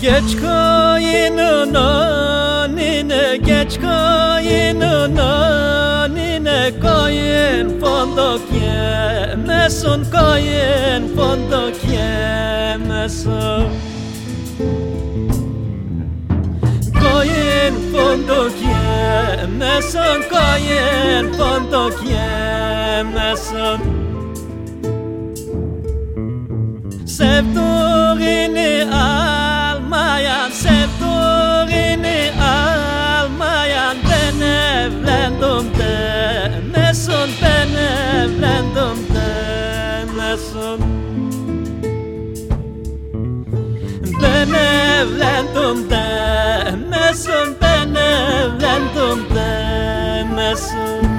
Geç kayınına nine Geç kayınına nine Kayın fındık yemesin Kayın fındık yemesin. Kayın fındık yemesin Kayın fındık yemesin. Sevdiğini corazón. Beneblendum da, mesum, beneblendum da, mesum.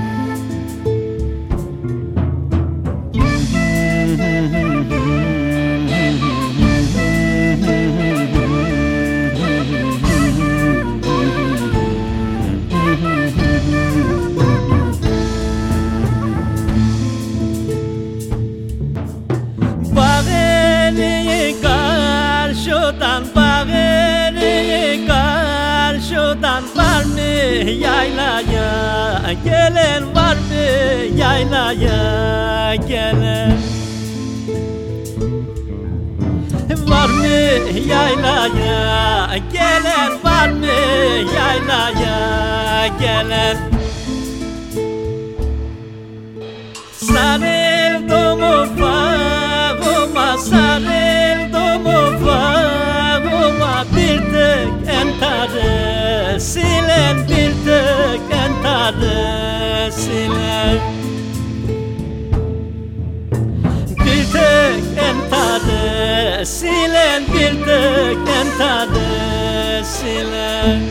Var mı yaylaya Gelen var mı yaylaya Gelen. Var mı yaylaya Gelen var mı yaylaya Gelen. Sarıldım ufağıma Sarıldım Bir tek entarı silen Bir tek entarı silen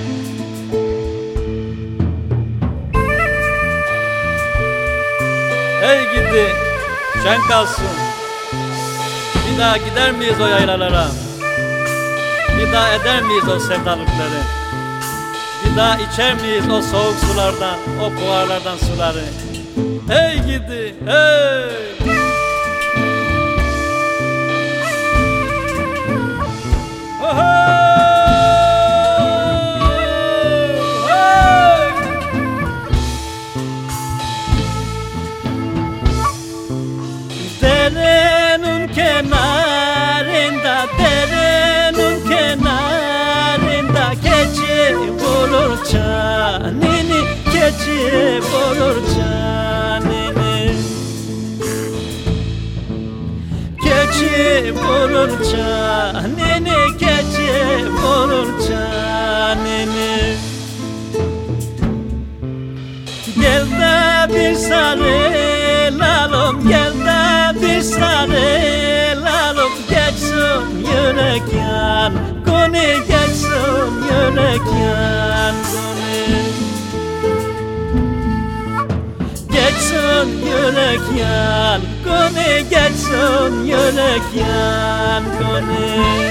Hey gidi, şen kalsın. Bir daha gider miyiz o yaylalara? Bir daha eder miyiz o sevdalıkları? Bir daha içer miyiz o soğuk sulardan, o buharlardan suları? Hey gidi, hey! Derenin kenarında Keçi vurur canini Keçi vurur Vurur canini Keçi vurur canini Gel de bir sarılalım Gel de bir sarılalım Geçsin yürek yan Konu geçsin yürek yan Yan. Konu geçsin yürek yan. Konu